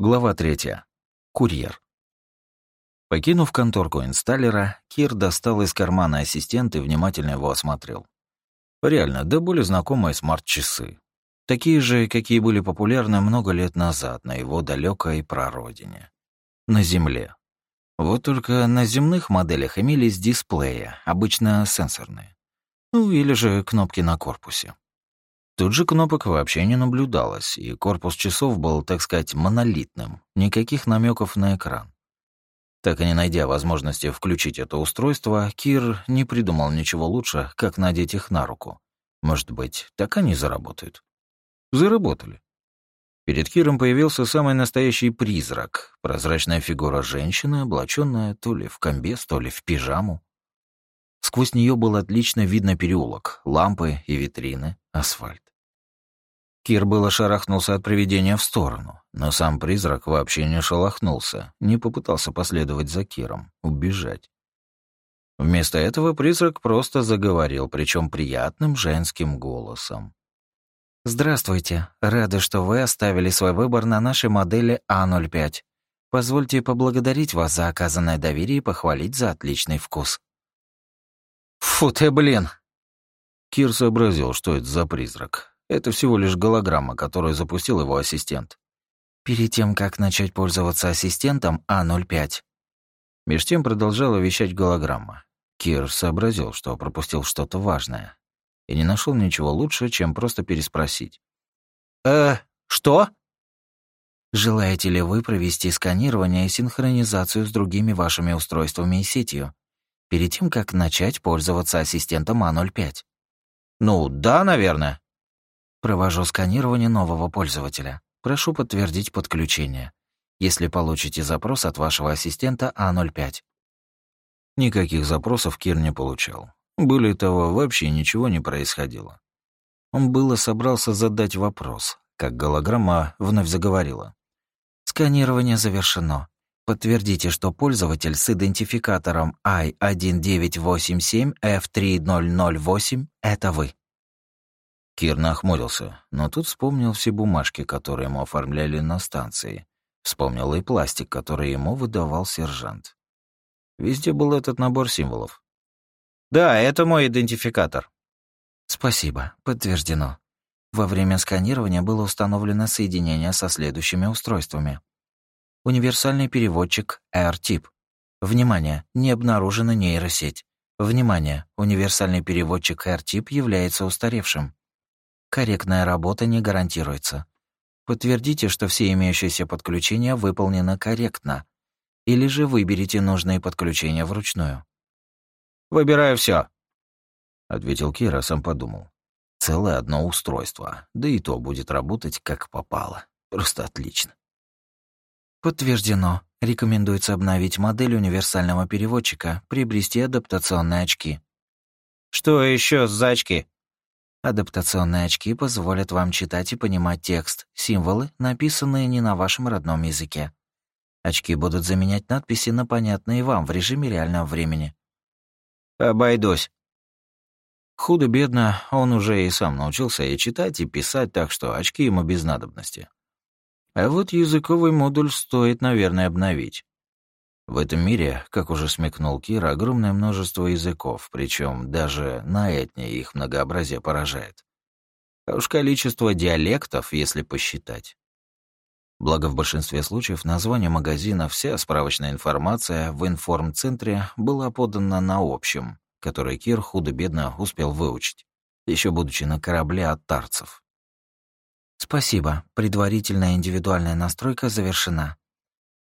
Глава третья. Курьер. Покинув конторку инсталлера, Кир достал из кармана ассистент и внимательно его осмотрел. Реально, да более знакомые смарт-часы. Такие же, какие были популярны много лет назад на его далекой прародине. На Земле. Вот только на земных моделях имелись дисплеи, обычно сенсорные. Ну или же кнопки на корпусе. Тут же кнопок вообще не наблюдалось, и корпус часов был, так сказать, монолитным, никаких намеков на экран. Так и не найдя возможности включить это устройство, Кир не придумал ничего лучше, как надеть их на руку. Может быть, так они заработают. Заработали. Перед Киром появился самый настоящий призрак, прозрачная фигура женщины, облаченная то ли в комбез, то ли в пижаму. Сквозь нее было отлично видно переулок, лампы и витрины, асфальт. Кир было шарахнулся от привидения в сторону, но сам призрак вообще не шелохнулся, не попытался последовать за Киром, убежать. Вместо этого призрак просто заговорил, причем приятным женским голосом. «Здравствуйте. Рады, что вы оставили свой выбор на нашей модели А05. Позвольте поблагодарить вас за оказанное доверие и похвалить за отличный вкус». «Фу ты, блин!» Кир сообразил, что это за призрак. Это всего лишь голограмма, которую запустил его ассистент. Перед тем, как начать пользоваться ассистентом А05. Меж тем продолжала вещать голограмма. Кир сообразил, что пропустил что-то важное. И не нашел ничего лучше, чем просто переспросить. «Э, что?» Желаете ли вы провести сканирование и синхронизацию с другими вашими устройствами и сетью, перед тем, как начать пользоваться ассистентом А05? Ну, да, наверное. Провожу сканирование нового пользователя. Прошу подтвердить подключение. Если получите запрос от вашего ассистента А05. Никаких запросов Кир не получал. Более того, вообще ничего не происходило. Он было собрался задать вопрос, как голограмма вновь заговорила. Сканирование завершено. Подтвердите, что пользователь с идентификатором I1987F3008 — это вы. Кир нахмурился, но тут вспомнил все бумажки, которые ему оформляли на станции. Вспомнил и пластик, который ему выдавал сержант. Везде был этот набор символов. «Да, это мой идентификатор». «Спасибо, подтверждено. Во время сканирования было установлено соединение со следующими устройствами. Универсальный переводчик R-тип. Внимание, не обнаружена нейросеть. Внимание, универсальный переводчик R-тип является устаревшим. Корректная работа не гарантируется. Подтвердите, что все имеющиеся подключения выполнены корректно. Или же выберите нужные подключения вручную. «Выбираю все, ответил Кира, сам подумал. Целое одно устройство, да и то будет работать как попало. Просто отлично. Подтверждено. Рекомендуется обновить модель универсального переводчика, приобрести адаптационные очки. Что еще за очки? Адаптационные очки позволят вам читать и понимать текст, символы, написанные не на вашем родном языке. Очки будут заменять надписи на понятные вам в режиме реального времени. Обойдусь. Худо-бедно, он уже и сам научился и читать, и писать, так что очки ему без надобности. А вот языковый модуль стоит, наверное, обновить. В этом мире, как уже смекнул Кир, огромное множество языков, причем даже на этне их многообразие поражает. А уж количество диалектов, если посчитать. Благо, в большинстве случаев название магазина, вся справочная информация в информцентре была подана на общем, который Кир худо-бедно успел выучить, еще будучи на корабле от тарцев. «Спасибо. Предварительная индивидуальная настройка завершена.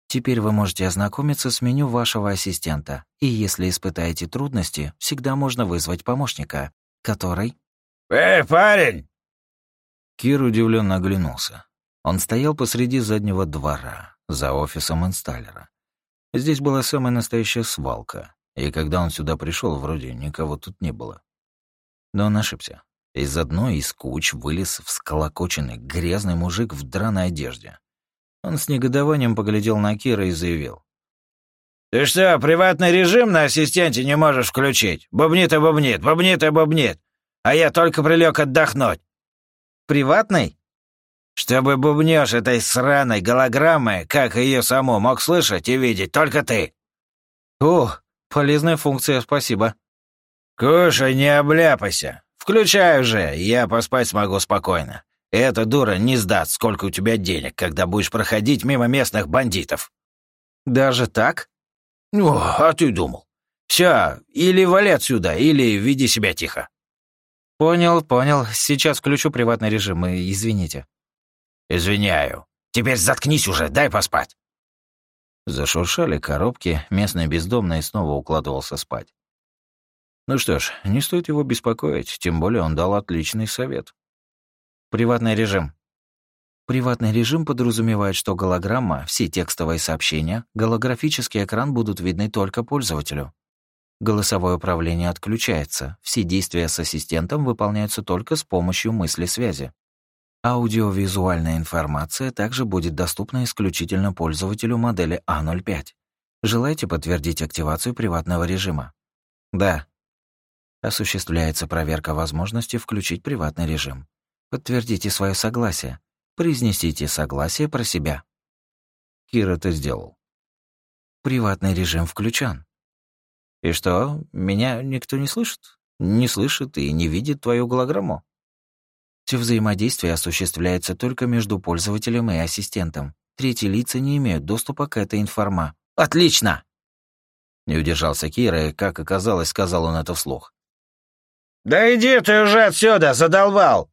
Теперь вы можете ознакомиться с меню вашего ассистента, и если испытаете трудности, всегда можно вызвать помощника, который... «Эй, парень!» Кир удивленно оглянулся. Он стоял посреди заднего двора, за офисом инсталлера. Здесь была самая настоящая свалка, и когда он сюда пришел, вроде никого тут не было. Но он ошибся. Из одной из куч вылез всколокоченный грязный мужик в драной одежде. Он с негодованием поглядел на Кира и заявил. «Ты что, приватный режим на ассистенте не можешь включить? Бубнит и бубнит, бубнит и бубнит. А я только прилег отдохнуть». «Приватный?» Чтобы бубнёж этой сраной голограммы, как ее саму, мог слышать и видеть только ты. О, полезная функция, спасибо. Кушай, не обляпайся. Включай уже, я поспать смогу спокойно. Эта дура не сдаст, сколько у тебя денег, когда будешь проходить мимо местных бандитов. Даже так? Ну, а ты думал? Все, или вали отсюда, или веди себя тихо. Понял, понял. Сейчас включу приватный режим, и извините. Извиняю. Теперь заткнись уже, дай поспать. Зашуршали коробки, местный бездомный снова укладывался спать. Ну что ж, не стоит его беспокоить, тем более он дал отличный совет. Приватный режим. Приватный режим подразумевает, что голограмма, все текстовые сообщения, голографический экран будут видны только пользователю. Голосовое управление отключается, все действия с ассистентом выполняются только с помощью мысли связи. Аудиовизуальная информация также будет доступна исключительно пользователю модели А05. Желаете подтвердить активацию приватного режима? Да. Осуществляется проверка возможности включить приватный режим. Подтвердите свое согласие. Произнесите согласие про себя. Кир это сделал. Приватный режим включен. И что, меня никто не слышит? Не слышит и не видит твою голограмму? Все взаимодействие осуществляется только между пользователем и ассистентом. Третьи лица не имеют доступа к этой информа. Отлично! Не удержался Кира, и, как оказалось, сказал он это вслух. «Да иди ты уже отсюда, задолбал!»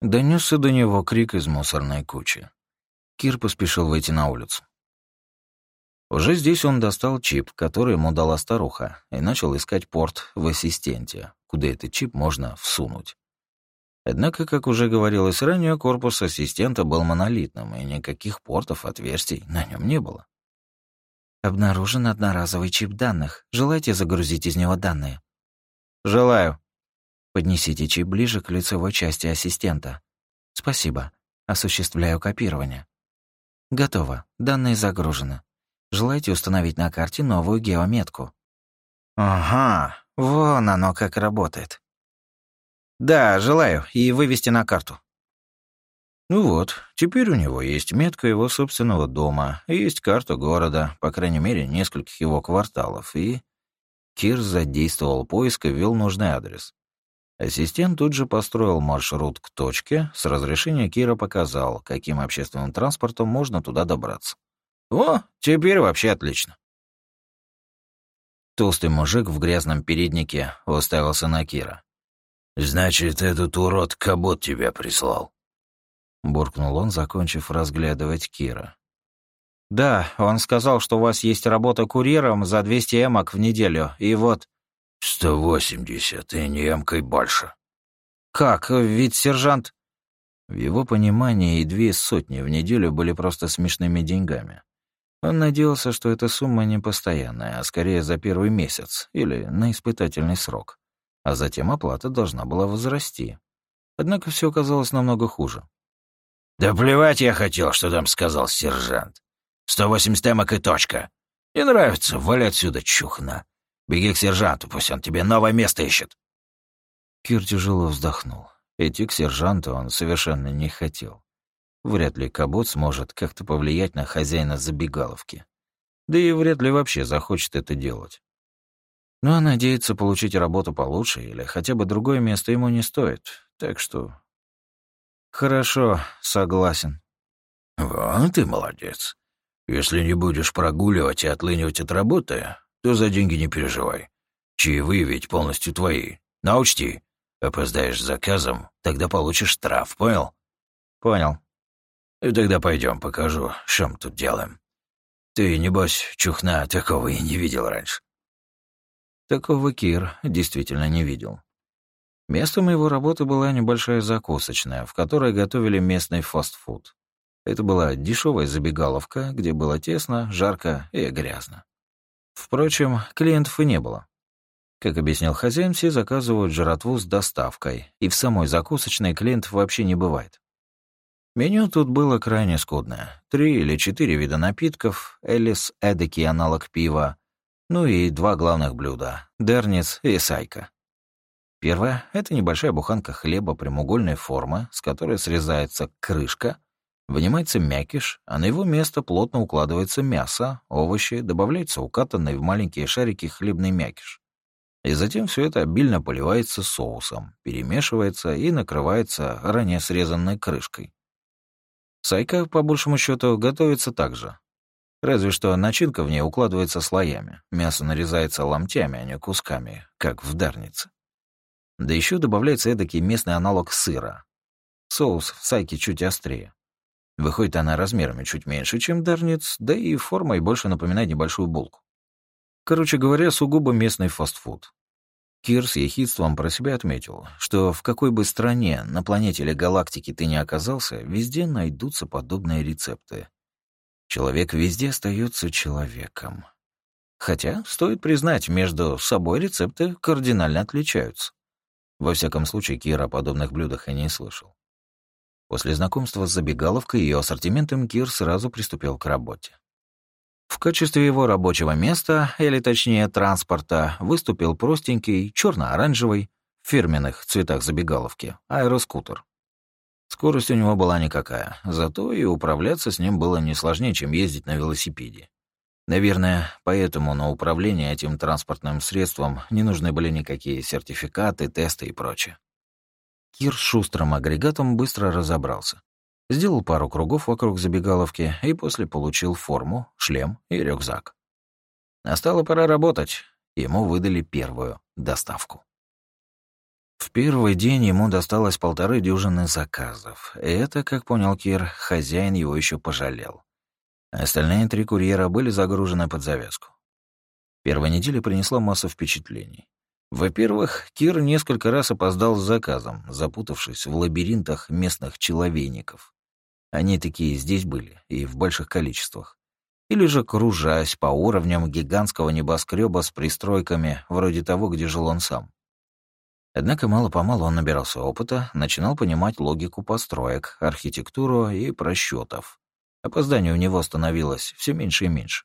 Донесся до него крик из мусорной кучи. Кир поспешил выйти на улицу. Уже здесь он достал чип, который ему дала старуха, и начал искать порт в ассистенте, куда этот чип можно всунуть. Однако, как уже говорилось ранее, корпус ассистента был монолитным, и никаких портов, отверстий на нем не было. Обнаружен одноразовый чип данных. Желаете загрузить из него данные? Желаю. Поднесите чип ближе к лицевой части ассистента. Спасибо. Осуществляю копирование. Готово. Данные загружены. Желаете установить на карте новую геометку? Ага, вон оно как работает. Да, желаю, и вывести на карту. Ну вот, теперь у него есть метка его собственного дома, есть карта города, по крайней мере, нескольких его кварталов, и... Кир задействовал поиск и ввел нужный адрес. Ассистент тут же построил маршрут к точке, с разрешения Кира показал, каким общественным транспортом можно туда добраться. О, теперь вообще отлично. Толстый мужик в грязном переднике уставился на Кира. «Значит, этот урод Кабот тебя прислал?» Буркнул он, закончив разглядывать Кира. «Да, он сказал, что у вас есть работа курьером за 200 эмок в неделю, и вот...» «Сто восемьдесят, и не эмкой больше». «Как? Ведь сержант...» В его понимании и две сотни в неделю были просто смешными деньгами. Он надеялся, что эта сумма не постоянная, а скорее за первый месяц или на испытательный срок. А затем оплата должна была возрасти. Однако все оказалось намного хуже. «Да плевать я хотел, что там сказал сержант. Сто восемьдесят эмок и точка. Не нравится, вали отсюда, чухна. Беги к сержанту, пусть он тебе новое место ищет». Кир тяжело вздохнул. Идти к сержанту он совершенно не хотел. Вряд ли Кабот сможет как-то повлиять на хозяина забегаловки. Да и вряд ли вообще захочет это делать. Ну, а надеяться получить работу получше или хотя бы другое место ему не стоит. Так что... Хорошо, согласен. Вот ты молодец. Если не будешь прогуливать и отлынивать от работы, то за деньги не переживай. Чаевые ведь полностью твои. Но учти, опоздаешь с заказом, тогда получишь штраф, понял? Понял. И тогда пойдем, покажу, мы тут делаем. Ты, небось, чухна, такого и не видел раньше. Такого Кир действительно не видел. Местом его работы была небольшая закусочная, в которой готовили местный фастфуд. Это была дешевая забегаловка, где было тесно, жарко и грязно. Впрочем, клиентов и не было. Как объяснил хозяин, все заказывают жратву с доставкой, и в самой закусочной клиентов вообще не бывает. Меню тут было крайне скудное. Три или четыре вида напитков, Элис, эдакий аналог пива, ну и два главных блюда — дерниц и сайка. Первое — это небольшая буханка хлеба прямоугольной формы, с которой срезается крышка, вынимается мякиш, а на его место плотно укладывается мясо, овощи, добавляется укатанный в маленькие шарики хлебный мякиш. И затем все это обильно поливается соусом, перемешивается и накрывается ранее срезанной крышкой. Сайка, по большему счету, готовится так же. Разве что начинка в ней укладывается слоями. Мясо нарезается ломтями, а не кусками, как в дарнице. Да еще добавляется эдакий местный аналог сыра. Соус в сайке чуть острее. Выходит она размерами чуть меньше, чем дарниц, да и формой больше напоминает небольшую булку. Короче говоря, сугубо местный фастфуд. Кир с ехидством про себя отметил, что в какой бы стране, на планете или галактике ты не оказался, везде найдутся подобные рецепты. Человек везде остается человеком. Хотя, стоит признать, между собой рецепты кардинально отличаются. Во всяком случае, Кир о подобных блюдах и не слышал. После знакомства с забегаловкой и ее ассортиментом Кир сразу приступил к работе. В качестве его рабочего места, или точнее транспорта, выступил простенький, черно оранжевый в фирменных цветах забегаловки, аэроскутер. Скорость у него была никакая, зато и управляться с ним было не сложнее, чем ездить на велосипеде. Наверное, поэтому на управление этим транспортным средством не нужны были никакие сертификаты, тесты и прочее. Кир с шустрым агрегатом быстро разобрался. Сделал пару кругов вокруг забегаловки и после получил форму, шлем и рюкзак. Настала пора работать. Ему выдали первую доставку. В первый день ему досталось полторы дюжины заказов. И это, как понял Кир, хозяин его еще пожалел. Остальные три курьера были загружены под завязку. Первая неделя принесла массу впечатлений. Во-первых, Кир несколько раз опоздал с заказом, запутавшись в лабиринтах местных человейников. Они такие здесь были, и в больших количествах. Или же кружась по уровням гигантского небоскреба с пристройками, вроде того, где жил он сам. Однако мало-помалу он набирался опыта, начинал понимать логику построек, архитектуру и просчетов. Опозданий у него становилось все меньше и меньше.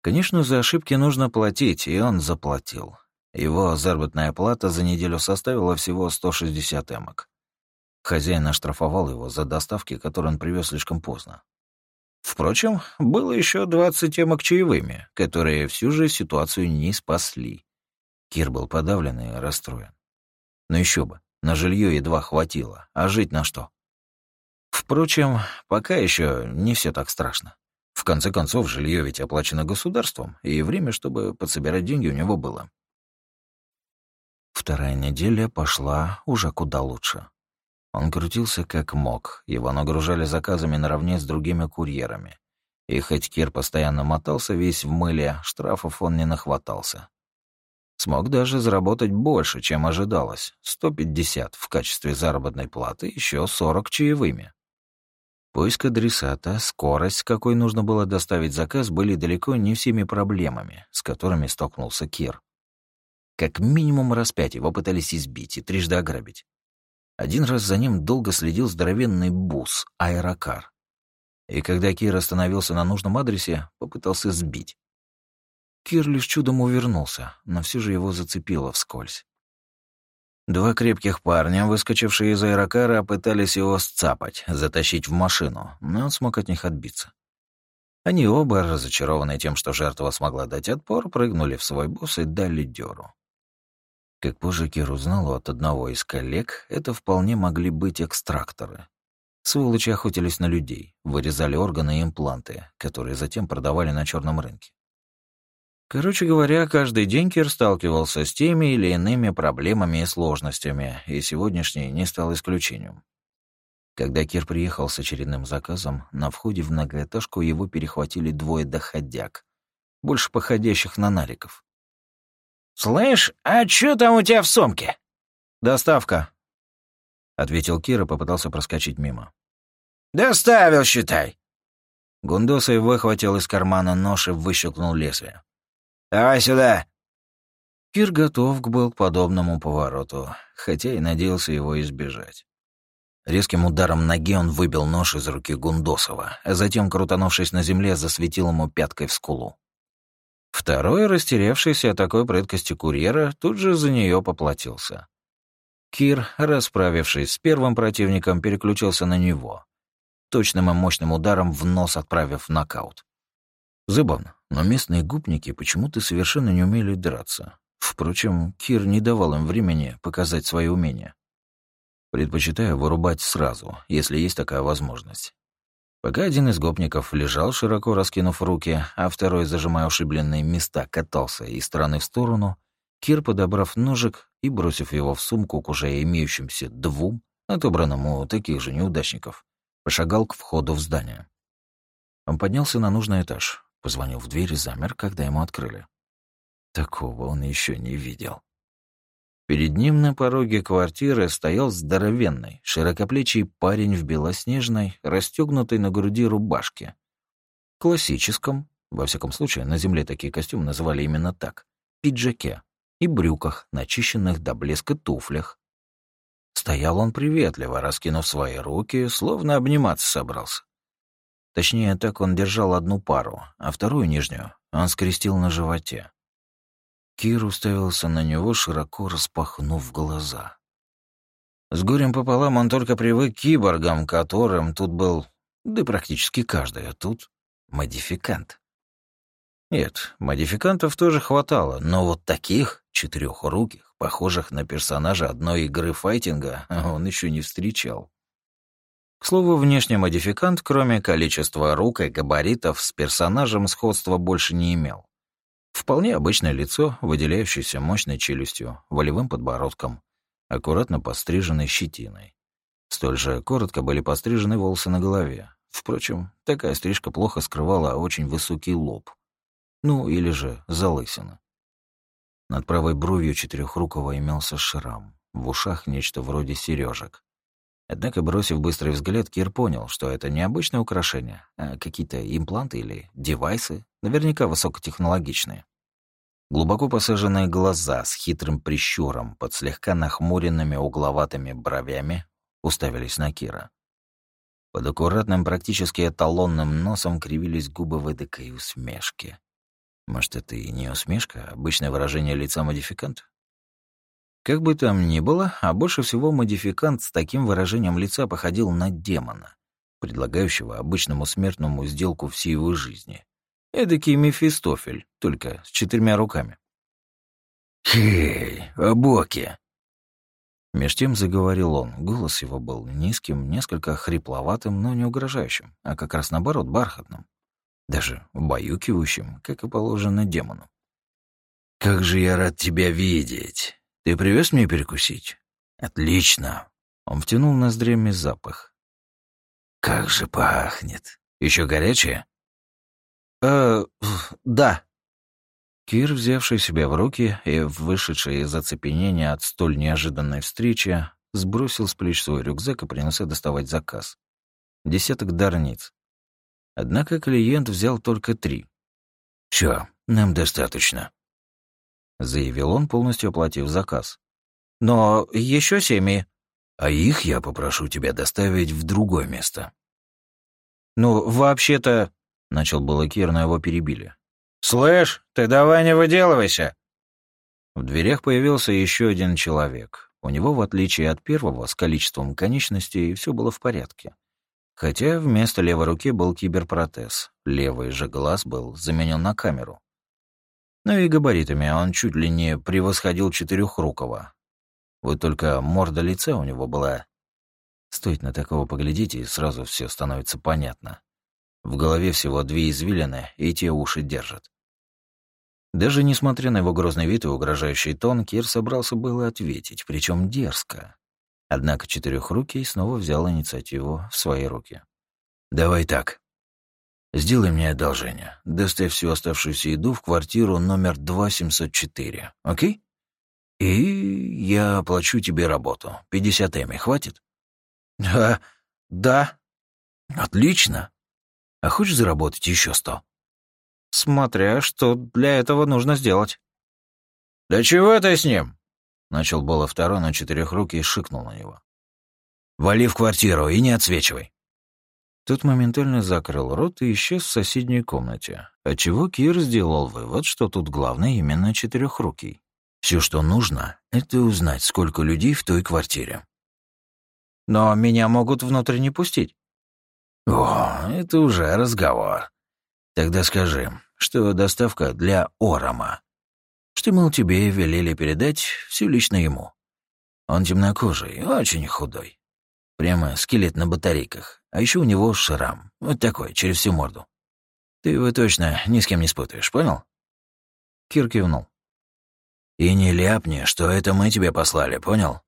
Конечно, за ошибки нужно платить, и он заплатил. Его заработная плата за неделю составила всего 160 эмок. Хозяин оштрафовал его за доставки, которые он привез слишком поздно. Впрочем, было еще 20 эмок чаевыми, которые всю же ситуацию не спасли. Кир был подавлен и расстроен. Но еще бы, на жилье едва хватило, а жить на что? Впрочем, пока еще не все так страшно. В конце концов, жилье ведь оплачено государством, и время, чтобы подсобирать деньги, у него было. Вторая неделя пошла уже куда лучше. Он крутился как мог, его нагружали заказами наравне с другими курьерами. И хоть Кир постоянно мотался весь в мыле, штрафов он не нахватался. Смог даже заработать больше, чем ожидалось. 150 в качестве заработной платы, еще 40 чаевыми. Поиск адресата, скорость, с какой нужно было доставить заказ, были далеко не всеми проблемами, с которыми столкнулся Кир. Как минимум раз пять его пытались избить и трижды ограбить. Один раз за ним долго следил здоровенный бус, аэрокар. И когда Кир остановился на нужном адресе, попытался сбить. Кир лишь чудом увернулся, но все же его зацепило вскользь. Два крепких парня, выскочившие из аэрокара, пытались его сцапать, затащить в машину, но он смог от них отбиться. Они оба, разочарованные тем, что жертва смогла дать отпор, прыгнули в свой бус и дали дёру. Как позже Кир узнал от одного из коллег, это вполне могли быть экстракторы. Сволочи охотились на людей, вырезали органы и импланты, которые затем продавали на черном рынке. Короче говоря, каждый день Кир сталкивался с теми или иными проблемами и сложностями, и сегодняшний не стал исключением. Когда Кир приехал с очередным заказом, на входе в многоэтажку его перехватили двое доходяг, больше походящих на нариков. «Слышь, а что там у тебя в сумке?» «Доставка», — ответил Кир и попытался проскочить мимо. «Доставил, считай». Гундосой выхватил из кармана нож и выщелкнул лезвие. «Давай сюда». Кир готов был к подобному повороту, хотя и надеялся его избежать. Резким ударом ноги он выбил нож из руки Гундосова, а затем, крутанувшись на земле, засветил ему пяткой в скулу. Второй, растерявшийся от такой прыткости курьера, тут же за нее поплатился. Кир, расправившись с первым противником, переключился на него, точным и мощным ударом в нос отправив в нокаут. Забавно, но местные губники почему-то совершенно не умели драться. Впрочем, Кир не давал им времени показать свои умения. Предпочитаю вырубать сразу, если есть такая возможность. Пока один из гопников лежал, широко раскинув руки, а второй, зажимая ушибленные места, катался из стороны в сторону, Кир, подобрав ножик и бросив его в сумку к уже имеющимся двум, отобранному у таких же неудачников, пошагал к входу в здание. Он поднялся на нужный этаж, позвонил в дверь и замер, когда ему открыли. Такого он еще не видел. Перед ним на пороге квартиры стоял здоровенный, широкоплечий парень в белоснежной, расстегнутой на груди рубашке. Классическом, во всяком случае, на земле такие костюмы называли именно так, пиджаке и брюках, начищенных до блеска туфлях. Стоял он приветливо, раскинув свои руки, словно обниматься собрался. Точнее, так он держал одну пару, а вторую нижнюю он скрестил на животе. Кир уставился на него, широко распахнув глаза. С горем пополам он только привык к киборгам, которым тут был, да практически каждый, а тут модификант. Нет, модификантов тоже хватало, но вот таких четырехруких, похожих на персонажа одной игры файтинга, он еще не встречал. К слову, внешний модификант, кроме количества рук и габаритов, с персонажем сходства больше не имел. Вполне обычное лицо, выделяющееся мощной челюстью, волевым подбородком, аккуратно постриженной щетиной. Столь же коротко были пострижены волосы на голове. Впрочем, такая стрижка плохо скрывала очень высокий лоб — ну, или же залысина. Над правой бровью четырехрукого имелся шрам, в ушах нечто вроде сережек. Однако, бросив быстрый взгляд, Кир понял, что это не обычное украшение, а какие-то импланты или девайсы, наверняка высокотехнологичные. Глубоко посаженные глаза с хитрым прищуром под слегка нахмуренными угловатыми бровями уставились на Кира. Под аккуратным, практически эталонным носом кривились губы в эдакой усмешке. Может, это и не усмешка, а обычное выражение лица модификанта? Как бы там ни было, а больше всего модификант с таким выражением лица походил на демона, предлагающего обычному смертному сделку всей его жизни. Эдакий Мефистофель, только с четырьмя руками. «Хей, Абоки!» Меж тем заговорил он. Голос его был низким, несколько хрипловатым, но не угрожающим, а как раз наоборот, бархатным даже убаюкивающим, как и положено демону. «Как же я рад тебя видеть! Ты привез мне перекусить?» «Отлично!» Он втянул ноздрями запах. «Как же пахнет! Еще горячее?» «Э, да». Кир, взявший себя в руки и вышедший из оцепенения от столь неожиданной встречи, сбросил с плеч свой рюкзак и принялся доставать заказ. Десяток дарниц. Однако клиент взял только три. «Всё, нам достаточно», — заявил он, полностью оплатив заказ. «Но еще семьи». «А их я попрошу тебя доставить в другое место». «Ну, вообще-то...» — начал было Кир, но его перебили. «Слышь, ты давай не выделывайся!» В дверях появился еще один человек. У него, в отличие от первого, с количеством конечностей, все было в порядке. Хотя вместо левой руки был киберпротез, левый же глаз был заменен на камеру. Ну и габаритами он чуть ли не превосходил четырехрукого. Вот только морда лица у него была... Стоит на такого поглядеть, и сразу все становится понятно. В голове всего две извилины, и те уши держат. Даже несмотря на его грозный вид и угрожающий тон, Кир собрался было ответить, причем дерзко. Однако четырехрукий снова взял инициативу в свои руки. «Давай так. Сделай мне одолжение. Доставь всю оставшуюся еду в квартиру номер 2704, окей? И я оплачу тебе работу. 50 эми хватит?» «Да, да». «Отлично. А хочешь заработать еще сто?» «Смотря, что для этого нужно сделать». «Да чего ты с ним?» Начал было второй на четырех руки и шикнул на него. «Вали в квартиру и не отсвечивай». Тот моментально закрыл рот и исчез в соседней комнате, отчего Кир сделал вывод, что тут главный именно четырехрукий. Все, что нужно, это узнать, сколько людей в той квартире. Но меня могут внутрь не пустить. О, это уже разговор. Тогда скажи, что доставка для Орома. Что, мол, тебе велели передать все лично ему. Он темнокожий, очень худой. Прямо скелет на батарейках. А еще у него шрам. Вот такой, через всю морду. Ты его точно ни с кем не спутаешь, понял? Кир кивнул. И не ляпни, что это мы тебе послали, понял?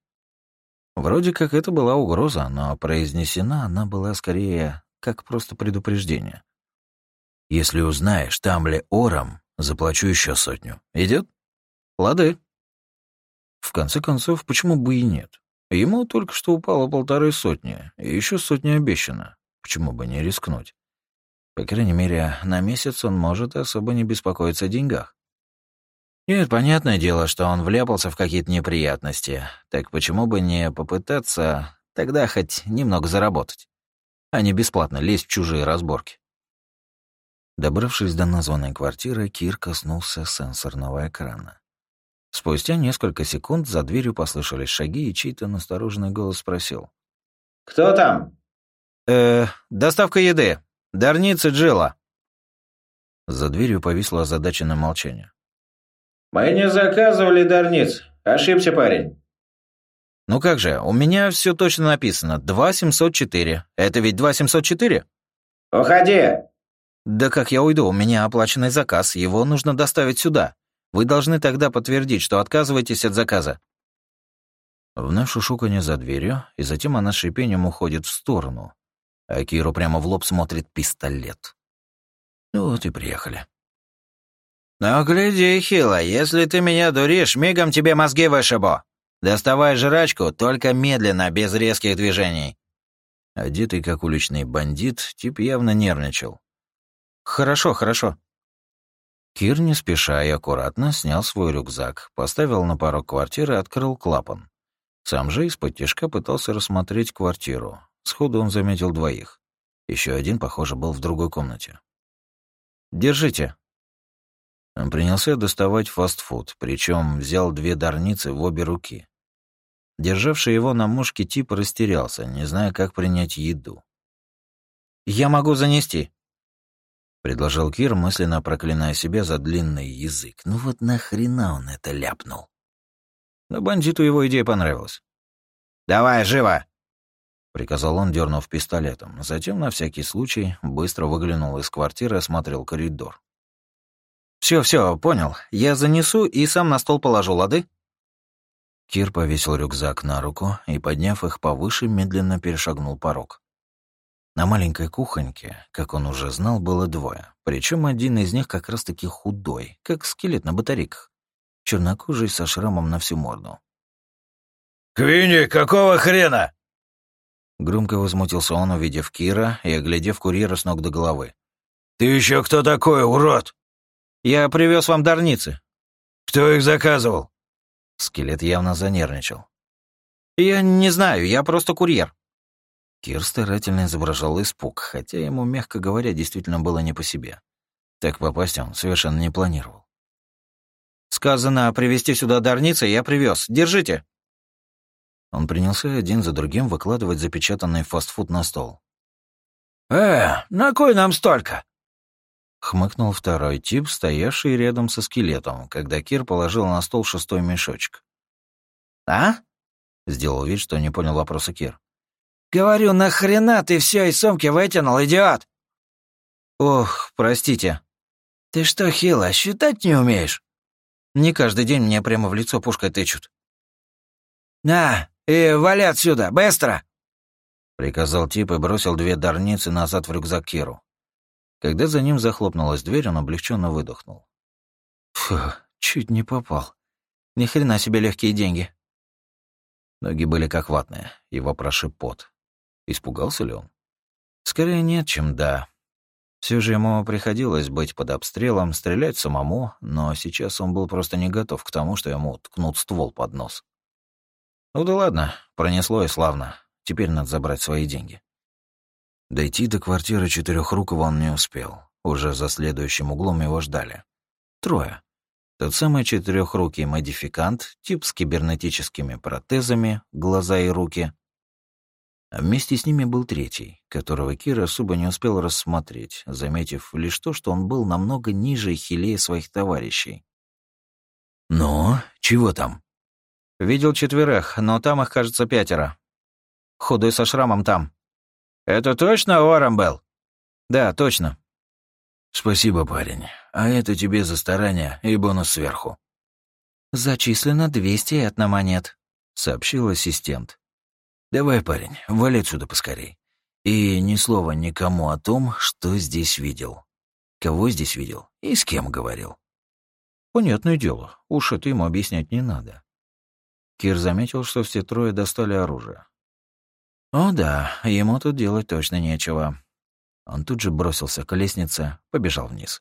Вроде как это была угроза, но произнесена она была скорее как просто предупреждение. Если узнаешь, там ли Ором, заплачу еще сотню. Идет? Лады. В конце концов, почему бы и нет? Ему только что упало полторы сотни, и еще сотни обещано. Почему бы не рискнуть? По крайней мере, на месяц он может особо не беспокоиться о деньгах. Нет, понятное дело, что он вляпался в какие-то неприятности. Так почему бы не попытаться тогда хоть немного заработать, а не бесплатно лезть в чужие разборки? Добравшись до названной квартиры, Кир коснулся сенсорного экрана. Спустя несколько секунд за дверью послышались шаги, и чей-то настороженный голос спросил. «Кто там?» «Э, доставка еды. Дарница Джилла». За дверью повисло озадаченное молчание. «Мы не заказывали дарниц. Ошибся парень». «Ну как же, у меня все точно написано. 2704. Это ведь 2704?» «Уходи!» «Да как я уйду? У меня оплаченный заказ. Его нужно доставить сюда. Вы должны тогда подтвердить, что отказываетесь от заказа». Вновь шушуканье за дверью, и затем она с шипением уходит в сторону. А Киру прямо в лоб смотрит пистолет. Ну вот и приехали. «Ну, гляди, Хила, если ты меня дуришь, мигом тебе мозги вышибу. Доставай жрачку, только медленно, без резких движений». Одетый как уличный бандит, тип явно нервничал. «Хорошо, хорошо», Кир не спеша и аккуратно снял свой рюкзак, поставил на порог квартиры и открыл клапан. Сам же из-под тяжка пытался рассмотреть квартиру. Сходу он заметил двоих. Еще один, похоже, был в другой комнате. «Держите». Он принялся доставать фастфуд, причем взял две дарницы в обе руки. Державший его на мушке тип растерялся, не зная, как принять еду. «Я могу занести», предложил Кир, мысленно проклиная себя за длинный язык. Ну вот нахрена он это ляпнул? Но бандиту его идея понравилась. «Давай, живо!» — приказал он, дернув пистолетом. Затем, на всякий случай, быстро выглянул из квартиры и осмотрел коридор. Все, все, понял. Я занесу и сам на стол положу, лады?» Кир повесил рюкзак на руку и, подняв их повыше, медленно перешагнул порог. На маленькой кухоньке, как он уже знал, было двое. Причем один из них как раз-таки худой, как скелет на батарейках. Чернокожий со шрамом на всю морду. «Квинни, какого хрена?» Громко возмутился он, увидев Кира и оглядев курьера с ног до головы. «Ты еще кто такой, урод?» «Я привез вам дарницы». «Кто их заказывал?» Скелет явно занервничал. «Я не знаю, я просто курьер». Кир старательно изображал испуг, хотя ему, мягко говоря, действительно было не по себе. Так попасть он совершенно не планировал. «Сказано привезти сюда дарницы, я привез. Держите!» Он принялся один за другим выкладывать запечатанный фастфуд на стол. «Э, на кой нам столько?» Хмыкнул второй тип, стоявший рядом со скелетом, когда Кир положил на стол шестой мешочек. «А?» — сделал вид, что не понял вопроса Кир. «Говорю, нахрена ты все из сумки вытянул, идиот?» «Ох, простите». «Ты что, Хила, считать не умеешь?» «Не каждый день мне прямо в лицо пушкой тычут». «На, и вали отсюда, быстро!» Приказал тип и бросил две дарницы назад в рюкзак Киру. Когда за ним захлопнулась дверь, он облегченно выдохнул. Фу, чуть не попал. Ни хрена себе легкие деньги. Ноги были как ватные, его прошиб пот. Испугался ли он? Скорее нет, чем да. Все же ему приходилось быть под обстрелом, стрелять самому, но сейчас он был просто не готов к тому, что ему ткнут ствол под нос. Ну да ладно, пронесло и славно. Теперь надо забрать свои деньги. Дойти до квартиры Четырехрукого он не успел. Уже за следующим углом его ждали. Трое. Тот самый четырехрукий модификант, тип с кибернетическими протезами, глаза и руки. А вместе с ними был третий, которого Кир особо не успел рассмотреть, заметив лишь то, что он был намного ниже и хилее своих товарищей. «Ну, чего там?» «Видел четверых, но там их, кажется, пятеро. Худой со шрамом там». «Это точно Уоррен был?» «Да, точно». «Спасибо, парень. А это тебе за старание и бонус сверху». «Зачислено 200 этномонет», — сообщил ассистент. «Давай, парень, вали отсюда поскорей. И ни слова никому о том, что здесь видел. Кого здесь видел и с кем говорил». Понятное дело, уж это ему объяснять не надо. Кир заметил, что все трое достали оружие. О да, ему тут делать точно нечего. Он тут же бросился к лестнице, побежал вниз.